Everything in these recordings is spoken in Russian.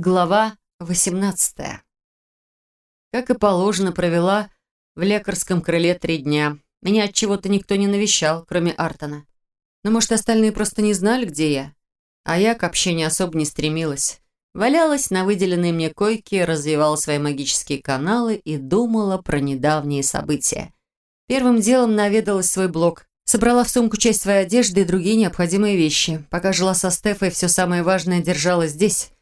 Глава 18. Как и положено, провела в лекарском крыле три дня. Меня от чего-то никто не навещал, кроме Артона. Но, может, остальные просто не знали, где я. А я к общению особо не стремилась. Валялась на выделенной мне койке, развивала свои магические каналы и думала про недавние события. Первым делом наведалась свой блок. Собрала в сумку часть своей одежды и другие необходимые вещи. Пока жила со Стефой, все самое важное держала здесь –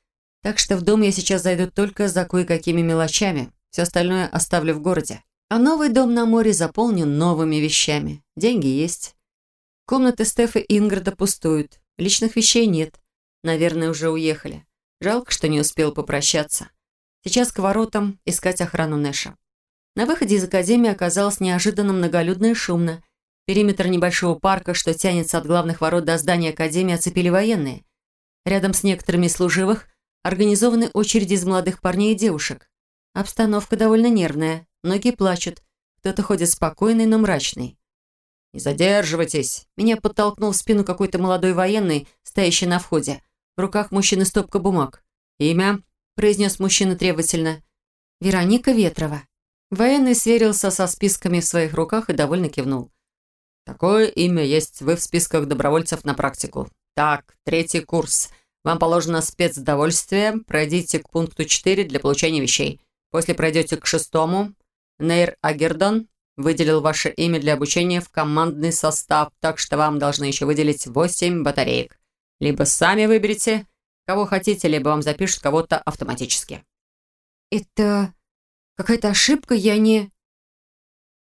так что в дом я сейчас зайду только за кое-какими мелочами. Все остальное оставлю в городе. А новый дом на море заполню новыми вещами. Деньги есть. Комнаты Стефа и Инграда пустуют. Личных вещей нет. Наверное, уже уехали. Жалко, что не успел попрощаться. Сейчас к воротам искать охрану Нэша. На выходе из академии оказалось неожиданно многолюдно и шумно. Периметр небольшого парка, что тянется от главных ворот до здания академии, оцепили военные. Рядом с некоторыми служивых Организованы очереди из молодых парней и девушек. Обстановка довольно нервная, многие плачут. Кто-то ходит спокойный, но мрачный. «Не задерживайтесь!» Меня подтолкнул в спину какой-то молодой военный, стоящий на входе. В руках мужчины стопка бумаг. «Имя?» – произнес мужчина требовательно. «Вероника Ветрова». Военный сверился со списками в своих руках и довольно кивнул. «Такое имя есть вы в списках добровольцев на практику. Так, третий курс – вам положено спецдовольствие. Пройдите к пункту 4 для получения вещей. После пройдете к шестому. Нейр Агердон выделил ваше имя для обучения в командный состав, так что вам должны еще выделить 8 батареек. Либо сами выберете, кого хотите, либо вам запишут кого-то автоматически. Это какая-то ошибка, я не...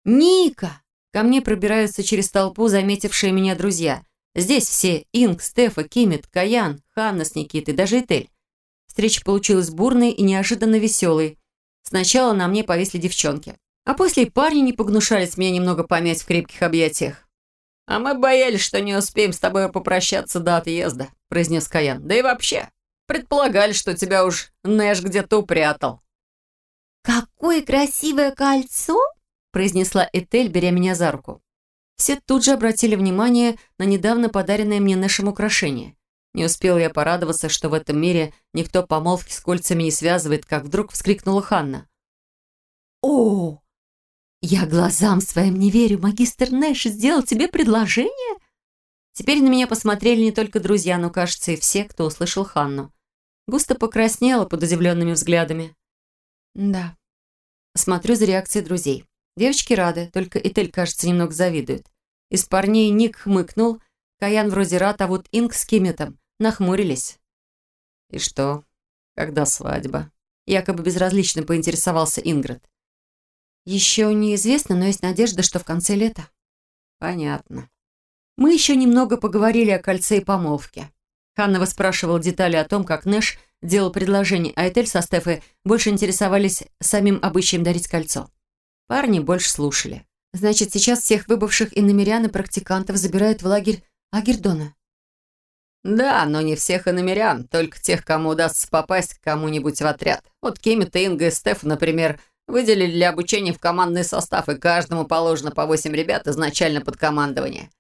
Ника! Ко мне пробираются через толпу заметившие меня друзья. Здесь все – Инг, Стефа, Кимит, Каян, Ханна с Никитой, даже Этель. Встреча получилась бурной и неожиданно веселой. Сначала на мне повесли девчонки, а после парни не погнушались меня немного помять в крепких объятиях. «А мы боялись, что не успеем с тобой попрощаться до отъезда», – произнес Каян. «Да и вообще, предполагали, что тебя уж Нэш где-то упрятал». «Какое красивое кольцо!» – произнесла Этель, беря меня за руку. Все тут же обратили внимание на недавно подаренное мне нашим украшение. Не успел я порадоваться, что в этом мире никто помолвки с кольцами не связывает, как вдруг вскрикнула Ханна. «О, я глазам своим не верю, магистр Нэш сделал тебе предложение?» Теперь на меня посмотрели не только друзья, но, кажется, и все, кто услышал Ханну. Густо покраснела под удивленными взглядами. «Да». Смотрю за реакцией друзей. Девочки рады, только Этель, кажется, немного завидует. Из парней Ник хмыкнул, Каян вроде рад, а вот Инг с Кимметом нахмурились. «И что? Когда свадьба?» Якобы безразлично поинтересовался Ингрид. «Еще неизвестно, но есть надежда, что в конце лета». «Понятно». Мы еще немного поговорили о кольце и помолвке. Ханна выспрашивал детали о том, как Нэш делал предложение, а Этель со Стефой больше интересовались самим обычаем дарить кольцо. Парни больше слушали. Значит, сейчас всех выбывших иномерян и практикантов забирают в лагерь Агердона? Да, но не всех иномерян, только тех, кому удастся попасть к кому-нибудь в отряд. Вот Кемит, Инга и Стеф, например, выделили для обучения в командный состав, и каждому положено по восемь ребят изначально под командование.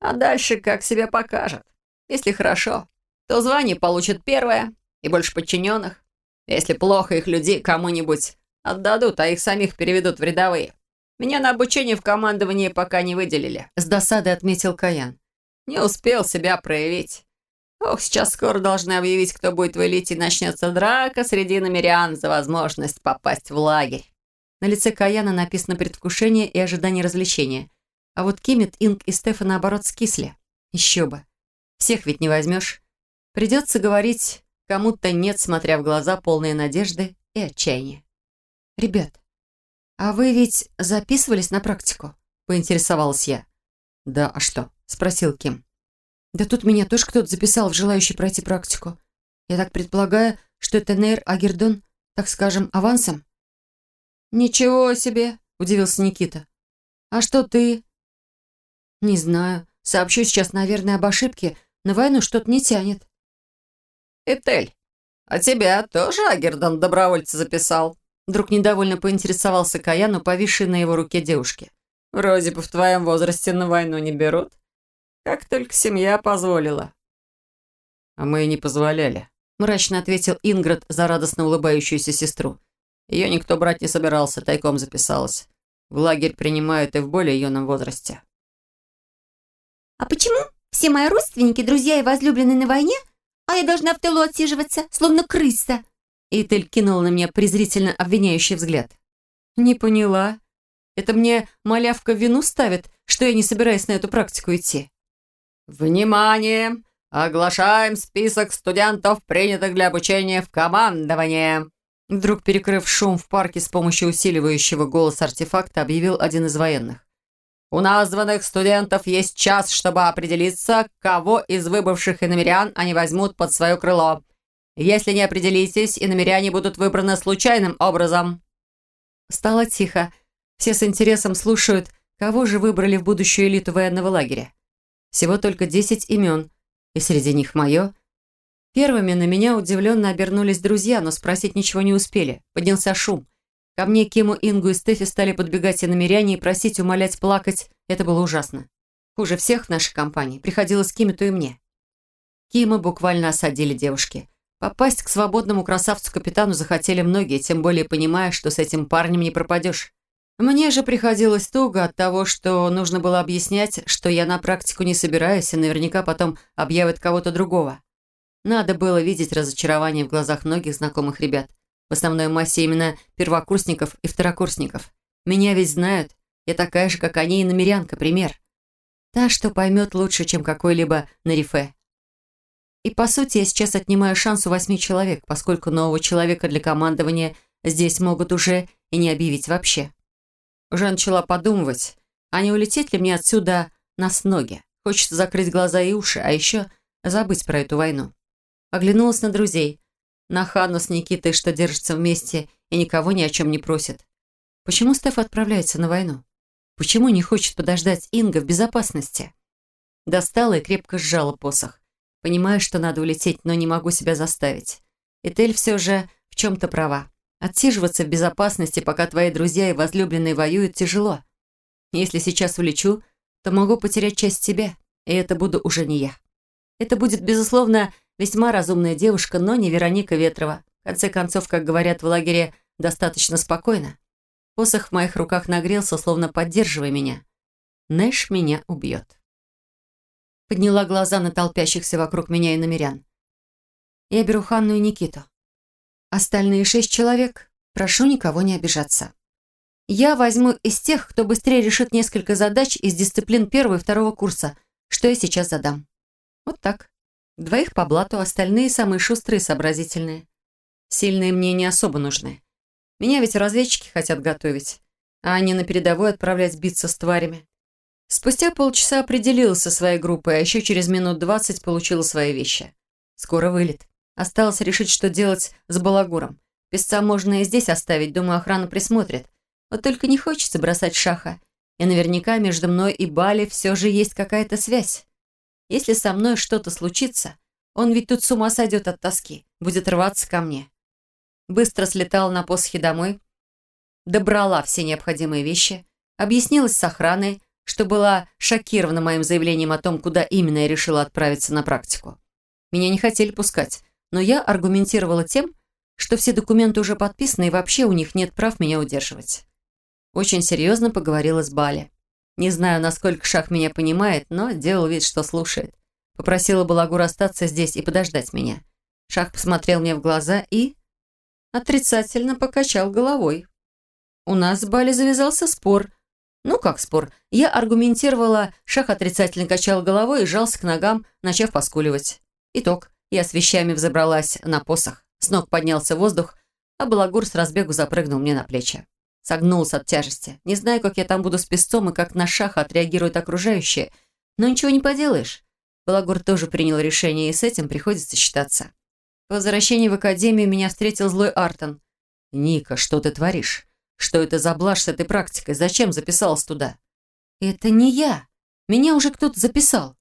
А дальше как себя покажет. Если хорошо, то звание получит первое и больше подчиненных. Если плохо, их людей кому-нибудь Отдадут, а их самих переведут в рядовые. Меня на обучение в командовании пока не выделили», — с досадой отметил Каян. «Не успел себя проявить. Ох, сейчас скоро должны объявить, кто будет в элите, и начнется драка среди намерян за возможность попасть в лагерь». На лице Каяна написано предвкушение и ожидание развлечения. А вот Кимит, Инг и Стефа, наоборот, скисли. Еще бы. Всех ведь не возьмешь. Придется говорить кому-то нет, смотря в глаза, полные надежды и отчаяния. «Ребят, а вы ведь записывались на практику?» – поинтересовалась я. «Да, а что?» – спросил Ким. «Да тут меня тоже кто-то записал в желающий пройти практику. Я так предполагаю, что это Нейр Агердон, так скажем, авансом?» «Ничего себе!» – удивился Никита. «А что ты?» «Не знаю. Сообщу сейчас, наверное, об ошибке. На войну что-то не тянет». «Этель, а тебя тоже Агердон добровольца записал?» Вдруг недовольно поинтересовался Каяну, повисший на его руке девушки. «Вроде бы в твоем возрасте на войну не берут. Как только семья позволила». «А мы и не позволяли», мрачно ответил Ингрид за радостно улыбающуюся сестру. Ее никто брать не собирался, тайком записалась. В лагерь принимают и в более юном возрасте. «А почему все мои родственники, друзья и возлюбленные на войне, а я должна в тылу отсиживаться, словно крыса?» Итель кинула на меня презрительно обвиняющий взгляд. «Не поняла. Это мне малявка вину ставит, что я не собираюсь на эту практику идти?» «Внимание! Оглашаем список студентов, принятых для обучения в командование!» Вдруг, перекрыв шум в парке с помощью усиливающего голос артефакта, объявил один из военных. «У названных студентов есть час, чтобы определиться, кого из выбывших иномерян они возьмут под свое крыло. Если не определитесь, иномеряне будут выбраны случайным образом». Стало тихо. Все с интересом слушают, кого же выбрали в будущую элиту военного лагеря. Всего только десять имен, и среди них мое – Первыми на меня удивленно обернулись друзья, но спросить ничего не успели. Поднялся шум. Ко мне Киму, Ингу и Стефи стали подбегать и намеряне и просить, умолять, плакать. Это было ужасно. Хуже всех в нашей компании приходилось Кимиту и мне. Кима буквально осадили девушки. Попасть к свободному красавцу-капитану захотели многие, тем более понимая, что с этим парнем не пропадешь. Мне же приходилось туго от того, что нужно было объяснять, что я на практику не собираюсь и наверняка потом объявят кого-то другого. Надо было видеть разочарование в глазах многих знакомых ребят. В основной массе именно первокурсников и второкурсников. Меня ведь знают. Я такая же, как они, и намерянка, пример. Та, что поймет лучше, чем какой-либо нарифе. И по сути я сейчас отнимаю шанс у восьми человек, поскольку нового человека для командования здесь могут уже и не объявить вообще. Уже начала подумывать, а не улететь ли мне отсюда на сноги. Хочется закрыть глаза и уши, а еще забыть про эту войну. Оглянулась на друзей. На Хану с Никитой, что держатся вместе и никого ни о чем не просят. Почему Стеф отправляется на войну? Почему не хочет подождать Инга в безопасности? Достала и крепко сжала посох. Понимаю, что надо улететь, но не могу себя заставить. Этель все же в чем-то права. Отсиживаться в безопасности, пока твои друзья и возлюбленные воюют, тяжело. Если сейчас улечу, то могу потерять часть себя, и это буду уже не я. Это будет, безусловно, Весьма разумная девушка, но не Вероника Ветрова. В конце концов, как говорят в лагере, достаточно спокойно. Посох в моих руках нагрелся, словно поддерживая меня. Нэш меня убьет. Подняла глаза на толпящихся вокруг меня и намерян. Я беру Ханну и Никиту. Остальные шесть человек, прошу никого не обижаться. Я возьму из тех, кто быстрее решит несколько задач из дисциплин первого и второго курса, что я сейчас задам. Вот так. Двоих по блату, остальные самые шустрые и сообразительные. Сильные мне не особо нужны. Меня ведь разведчики хотят готовить, а не на передовой отправлять биться с тварями. Спустя полчаса определилась со своей группой, а еще через минут двадцать получила свои вещи. Скоро вылет. Осталось решить, что делать с балагуром. Песца можно и здесь оставить, думаю, охрана присмотрит. Вот только не хочется бросать шаха. И наверняка между мной и Бали все же есть какая-то связь. Если со мной что-то случится, он ведь тут с ума сойдет от тоски, будет рваться ко мне. Быстро слетала на посохе домой, добрала все необходимые вещи, объяснилась с охраной, что была шокирована моим заявлением о том, куда именно я решила отправиться на практику. Меня не хотели пускать, но я аргументировала тем, что все документы уже подписаны и вообще у них нет прав меня удерживать. Очень серьезно поговорила с Бали. Не знаю, насколько Шах меня понимает, но делал вид, что слушает. Попросила Балагур остаться здесь и подождать меня. Шах посмотрел мне в глаза и... отрицательно покачал головой. У нас с Бали завязался спор. Ну как спор? Я аргументировала, Шах отрицательно качал головой и жался к ногам, начав поскуливать. Итог. Я с вещами взобралась на посох. С ног поднялся воздух, а Балагур с разбегу запрыгнул мне на плечи. Согнулся от тяжести. Не знаю, как я там буду с песцом и как на шах отреагируют окружающие, но ничего не поделаешь. Балагур тоже принял решение, и с этим приходится считаться. По возвращении в академию меня встретил злой Артон. «Ника, что ты творишь? Что это за блажь с этой практикой? Зачем записалась туда?» «Это не я. Меня уже кто-то записал».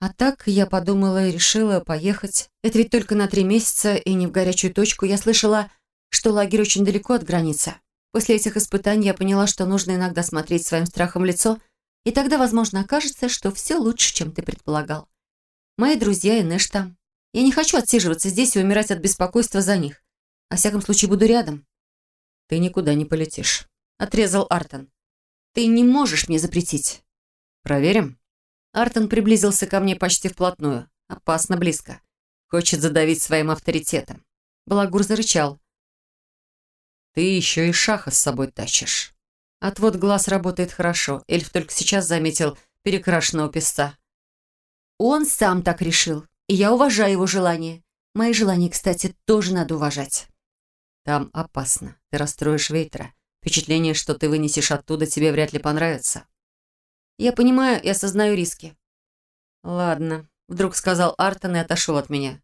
А так я подумала и решила поехать. Это ведь только на три месяца и не в горячую точку. Я слышала, что лагерь очень далеко от границы. После этих испытаний я поняла, что нужно иногда смотреть своим страхом в лицо, и тогда, возможно, окажется, что все лучше, чем ты предполагал. Мои друзья и Нэш там. Я не хочу отсиживаться здесь и умирать от беспокойства за них. Во всяком случае, буду рядом». «Ты никуда не полетишь», — отрезал Артон. «Ты не можешь мне запретить». «Проверим?» Артон приблизился ко мне почти вплотную. Опасно близко. Хочет задавить своим авторитетом. Балагур зарычал. «Ты еще и шаха с собой тащишь». Отвод глаз работает хорошо. Эльф только сейчас заметил перекрашенного песца. Он сам так решил, и я уважаю его желание. Мои желания, кстати, тоже надо уважать. Там опасно. Ты расстроишь Вейтера. Впечатление, что ты вынесешь оттуда, тебе вряд ли понравится. Я понимаю и осознаю риски. Ладно, вдруг сказал Артон и отошел от меня.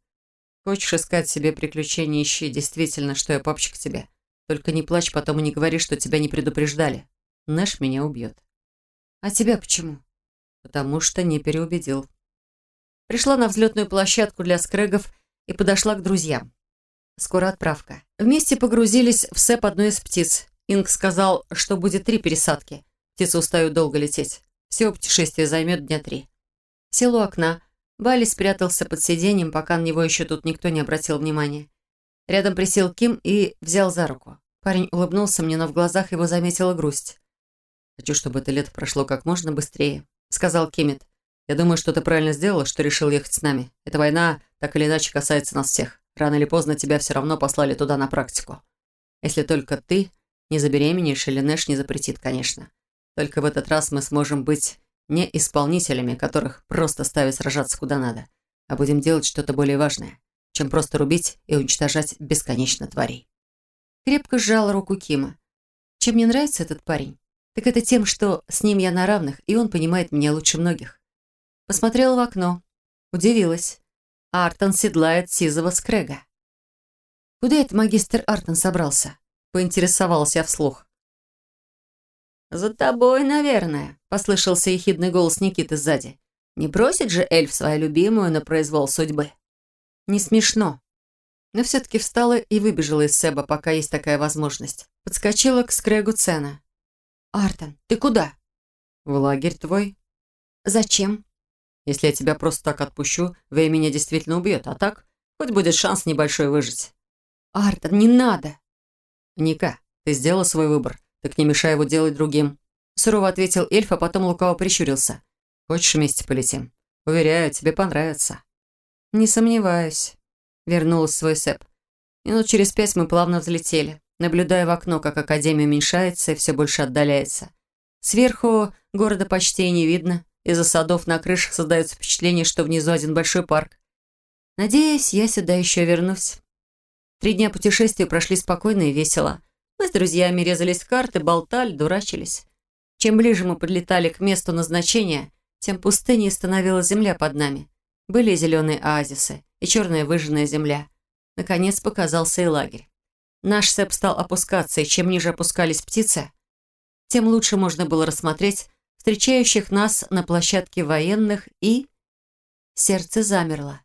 Хочешь искать себе приключения, ищи. Действительно, что я к тебе. Только не плачь потом и не говори, что тебя не предупреждали. Нэш меня убьет. А тебя почему? Потому что не переубедил. Пришла на взлетную площадку для скрегов и подошла к друзьям. Скоро отправка. Вместе погрузились в сэп одной из птиц. Инг сказал, что будет три пересадки. Птицы устают долго лететь. Всего путешествие займет дня три. Сел у окна. Бали спрятался под сиденьем, пока на него еще тут никто не обратил внимания. Рядом присел Ким и взял за руку. Парень улыбнулся мне, но в глазах его заметила грусть. «Хочу, чтобы это лето прошло как можно быстрее», — сказал Киммит. «Я думаю, что ты правильно сделала, что решил ехать с нами. Эта война так или иначе касается нас всех. Рано или поздно тебя все равно послали туда на практику. Если только ты не забеременеешь или Нэш не запретит, конечно. Только в этот раз мы сможем быть не исполнителями, которых просто ставят сражаться куда надо, а будем делать что-то более важное чем просто рубить и уничтожать бесконечно тварей. Крепко сжала руку Кима. Чем мне нравится этот парень? Так это тем, что с ним я на равных, и он понимает меня лучше многих. Посмотрела в окно. Удивилась. Артон седлает сизого скрега. «Куда это магистр Артон собрался?» Поинтересовался я вслух. «За тобой, наверное», — послышался ехидный голос Никиты сзади. «Не бросит же эльф свою любимую на произвол судьбы?» Не смешно. Но все-таки встала и выбежала из Себа, пока есть такая возможность. Подскочила к скрегу Цена. «Артон, ты куда?» «В лагерь твой». «Зачем?» «Если я тебя просто так отпущу, Вэй меня действительно убьет, а так хоть будет шанс небольшой выжить». «Артон, не надо!» «Ника, ты сделала свой выбор, так не мешай его делать другим». Сурово ответил эльф, а потом лукаво прищурился. «Хочешь вместе полетим? Уверяю, тебе понравится». «Не сомневаюсь», — вернулась в свой сэп. Минут через пять мы плавно взлетели, наблюдая в окно, как Академия уменьшается и все больше отдаляется. Сверху города почти и не видно. Из-за садов на крышах создается впечатление, что внизу один большой парк. Надеюсь, я сюда еще вернусь. Три дня путешествия прошли спокойно и весело. Мы с друзьями резались в карты, болтали, дурачились. Чем ближе мы подлетали к месту назначения, тем пустыней становилась земля под нами. Были зеленые оазисы и черная выжженная земля. Наконец показался и лагерь. Наш сэп стал опускаться, и чем ниже опускались птицы, тем лучше можно было рассмотреть встречающих нас на площадке военных и... Сердце замерло.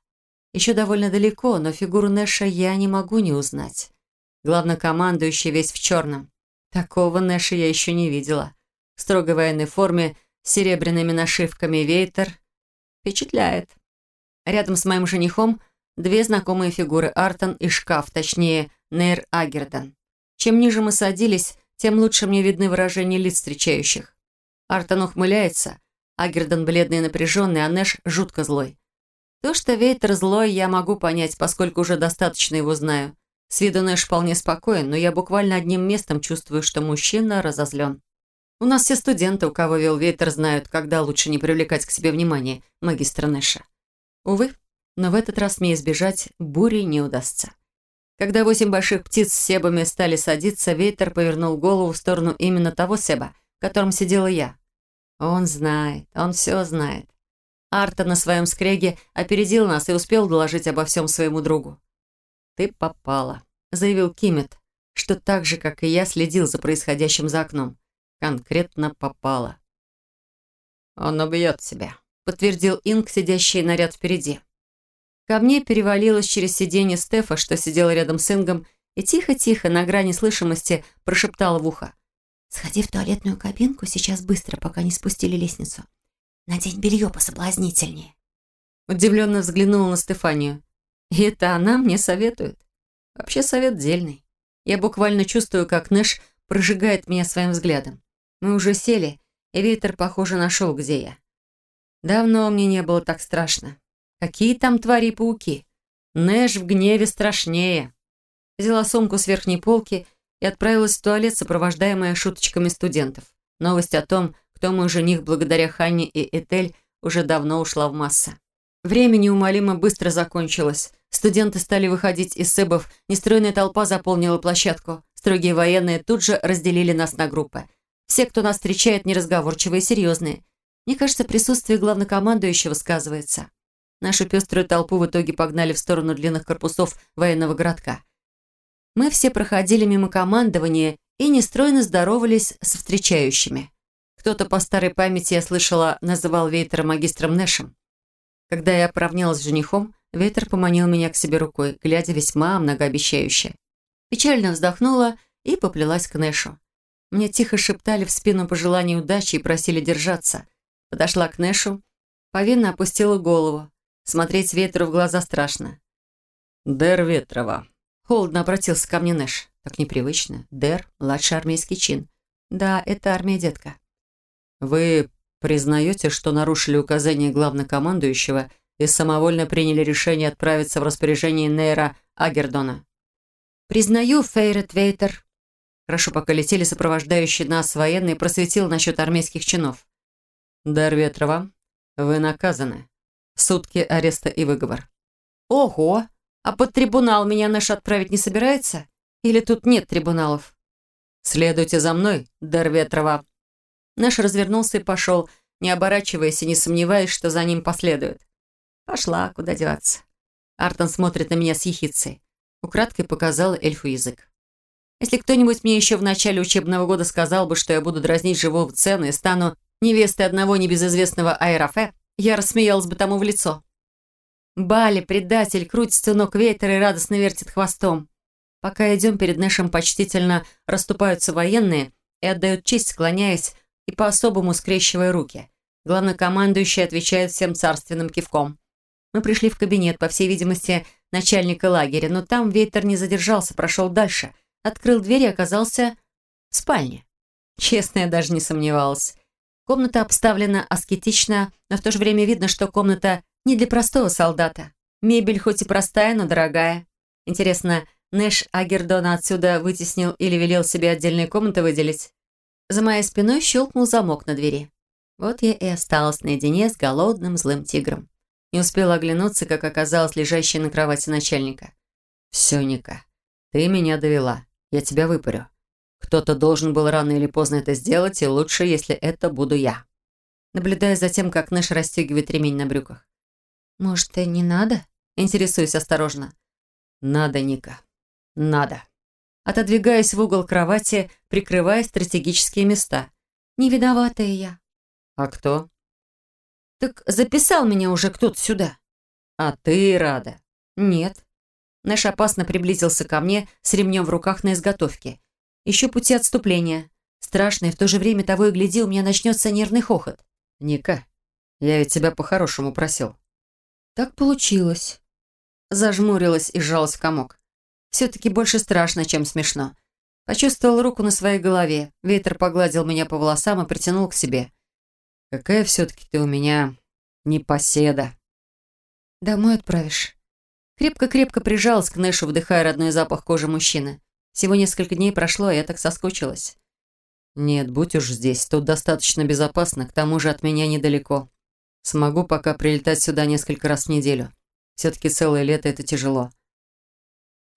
Еще довольно далеко, но фигуру Нэша я не могу не узнать. Главнокомандующий весь в черном. Такого Нэша я еще не видела. В строгой военной форме с серебряными нашивками Вейтер. Впечатляет. Рядом с моим женихом две знакомые фигуры Артон и шкаф, точнее, Нейр Агердон. Чем ниже мы садились, тем лучше мне видны выражения лиц встречающих. Артон ухмыляется, Агердон бледный и напряженный, а Нэш жутко злой. То, что Вейтер злой, я могу понять, поскольку уже достаточно его знаю. С виду Нэш вполне спокоен, но я буквально одним местом чувствую, что мужчина разозлен. У нас все студенты, у кого вел Вейтер, знают, когда лучше не привлекать к себе внимание магистра Нэша. Увы, но в этот раз мне избежать бури не удастся. Когда восемь больших птиц с себами стали садиться, ветер повернул голову в сторону именно того себа, в котором сидела я. Он знает, он все знает. Арта на своем скреге опередил нас и успел доложить обо всем своему другу. «Ты попала», — заявил Кимет, что так же, как и я, следил за происходящим за окном. Конкретно попала. «Он убьет тебя», подтвердил Инг, сидящий на ряд впереди. Ко мне перевалилась через сиденье Стефа, что сидела рядом с Ингом, и тихо-тихо, на грани слышимости, прошептала в ухо. «Сходи в туалетную кабинку сейчас быстро, пока не спустили лестницу. Надень белье пособлазнительнее». Удивленно взглянула на Стефанию. И это она мне советует. Вообще совет дельный. Я буквально чувствую, как Нэш прожигает меня своим взглядом. Мы уже сели, и ветер, похоже, нашел, где я. Давно мне не было так страшно. Какие там твари и пауки? Нэш в гневе страшнее. Взяла сумку с верхней полки и отправилась в туалет, сопровождаемая шуточками студентов. Новость о том, кто мой жених благодаря Ханне и Этель, уже давно ушла в массы. Время неумолимо быстро закончилось. Студенты стали выходить из сэбов, нестройная толпа заполнила площадку. Строгие военные тут же разделили нас на группы. Все, кто нас встречает, неразговорчивые и серьезные. Мне кажется, присутствие главнокомандующего сказывается. Нашу пеструю толпу в итоге погнали в сторону длинных корпусов военного городка. Мы все проходили мимо командования и нестройно здоровались с встречающими. Кто-то по старой памяти, я слышала, называл Вейтера магистром Нэшем. Когда я поравнялась с женихом, Ветер поманил меня к себе рукой, глядя весьма многообещающе. Печально вздохнула и поплелась к Нэшу. Мне тихо шептали в спину пожелания удачи и просили держаться. Подошла к Нэшу, повинно опустила голову. Смотреть Ветру в глаза страшно. «Дэр Ветрова». Холодно обратился ко мне Нэш. Так непривычно. Дэр – младший армейский чин. Да, это армия, детка. «Вы признаете, что нарушили указания главнокомандующего и самовольно приняли решение отправиться в распоряжение Нейра Агердона?» «Признаю, Фейрет Вейтер». Хорошо, пока летели сопровождающие нас военные, просветил насчет армейских чинов. «Дар Ветрова, вы наказаны. Сутки ареста и выговор». «Ого! А под трибунал меня наш отправить не собирается? Или тут нет трибуналов?» «Следуйте за мной, Дар Ветрова», Наш развернулся и пошел, не оборачиваясь и не сомневаясь, что за ним последует. Пошла, куда деваться. Артон смотрит на меня с ехицей. Украдкой показала эльфу язык. Если кто-нибудь мне еще в начале учебного года сказал бы, что я буду дразнить живого цены и стану невестой одного небезызвестного аэрофе, я рассмеялась бы тому в лицо. Бали, предатель, крутится ног ветер и радостно вертит хвостом. Пока идем, перед нашим почтительно расступаются военные и отдают честь, склоняясь и по-особому скрещивая руки. Главнокомандующий отвечает всем царственным кивком. Мы пришли в кабинет, по всей видимости, начальника лагеря, но там ветер не задержался, прошел дальше, открыл дверь и оказался в спальне. Честно, я даже не сомневалась. Комната обставлена аскетично, но в то же время видно, что комната не для простого солдата. Мебель хоть и простая, но дорогая. Интересно, Нэш Агердона отсюда вытеснил или велел себе отдельные комнаты выделить? За моей спиной щелкнул замок на двери. Вот я и осталась наедине с голодным злым тигром. Не успела оглянуться, как оказалась лежащая на кровати начальника. «Все, Ника, ты меня довела. Я тебя выпарю. Кто-то должен был рано или поздно это сделать, и лучше, если это буду я». Наблюдая за тем, как Нэш расстегивает ремень на брюках. «Может, и не надо?» Интересуюсь осторожно. «Надо, Ника. Надо». Отодвигаясь в угол кровати, прикрывая стратегические места. «Не виноватая я». «А кто?» «Так записал меня уже кто-то сюда». «А ты рада?» «Нет». Нэш опасно приблизился ко мне с ремнем в руках на изготовке. Еще пути отступления. Страшно, в то же время того и гляди, у меня начнется нервный хохот. «Ника, я ведь тебя по-хорошему просил». «Так получилось». Зажмурилась и сжалась в комок. Все-таки больше страшно, чем смешно. Почувствовал руку на своей голове. Ветер погладил меня по волосам и притянул к себе. «Какая все-таки ты у меня непоседа!» «Домой отправишь?» Крепко-крепко прижалась к Нэшу, вдыхая родной запах кожи мужчины. Всего несколько дней прошло, а я так соскучилась. «Нет, будь уж здесь, тут достаточно безопасно, к тому же от меня недалеко. Смогу пока прилетать сюда несколько раз в неделю. Все-таки целое лето — это тяжело.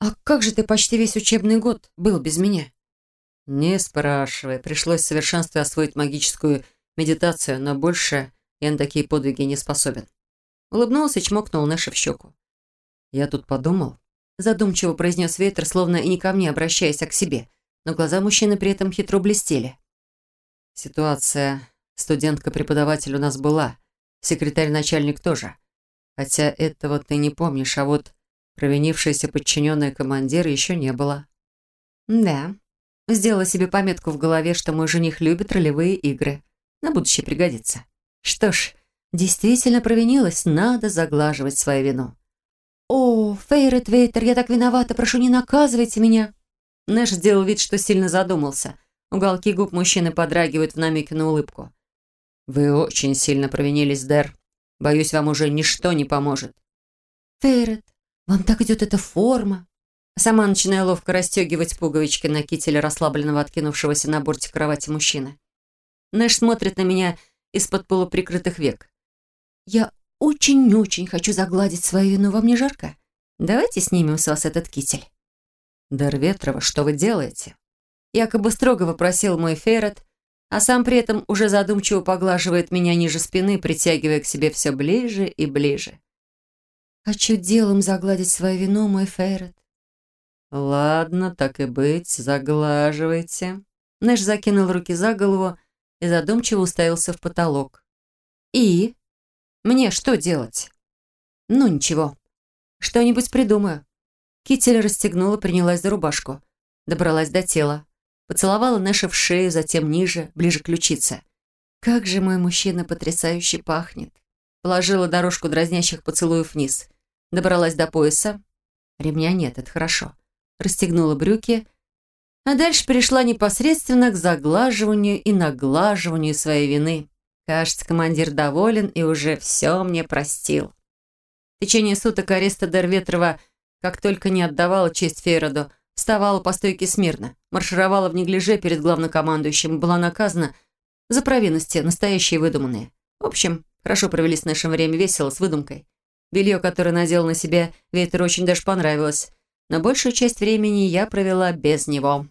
«А как же ты почти весь учебный год был без меня?» «Не спрашивай. Пришлось в совершенстве освоить магическую медитацию, но больше я на такие подвиги не способен». Улыбнулся и чмокнул Нэша в щеку. «Я тут подумал», — задумчиво произнес ветер, словно и не ко мне, обращаясь, а к себе, но глаза мужчины при этом хитро блестели. «Ситуация студентка-преподаватель у нас была, секретарь-начальник тоже. Хотя этого ты не помнишь, а вот Провинившейся подчиненная командира еще не было. Да. Сделала себе пометку в голове, что мой жених любит ролевые игры. На будущее пригодится. Что ж, действительно провинилась, надо заглаживать свою вину. «О, Фейрет Вейтер, я так виновата, прошу, не наказывайте меня!» Нэш сделал вид, что сильно задумался. Уголки губ мужчины подрагивают в намеке на улыбку. «Вы очень сильно провинились, Дэр. Боюсь, вам уже ничто не поможет». «Фейрет, вам так идет эта форма!» Сама начинаю ловко расстегивать пуговички на кителе расслабленного откинувшегося на борте кровати мужчины. Нэш смотрит на меня из-под полуприкрытых век. «Я очень-очень хочу загладить свою вину. Вам не жарко? Давайте снимем с вас этот китель». «Дар Ветрова, что вы делаете?» Якобы строго вопросил мой Ферret, а сам при этом уже задумчиво поглаживает меня ниже спины, притягивая к себе все ближе и ближе. «Хочу делом загладить свою вину, мой Ферret». «Ладно, так и быть, заглаживайте». Нэш закинул руки за голову и задумчиво уставился в потолок. «И? Мне что делать?» «Ну, ничего. Что-нибудь придумаю». Китель расстегнула, принялась за рубашку. Добралась до тела. Поцеловала Нэша в шею, затем ниже, ближе к ключице. «Как же мой мужчина потрясающе пахнет!» Положила дорожку дразнящих поцелуев вниз. Добралась до пояса. Ремня нет, это хорошо. Расстегнула брюки. А дальше перешла непосредственно к заглаживанию и наглаживанию своей вины. Кажется, командир доволен и уже все мне простил. В течение суток ареста Дерветрова как только не отдавала честь Фейроду, вставала по стойке смирно, маршировала в неглиже перед главнокомандующим и была наказана за провинности, настоящие и выдуманные. В общем, хорошо провели с нашим время весело, с выдумкой. Белье, которое надел на себя, ветер очень даже понравилось, но большую часть времени я провела без него.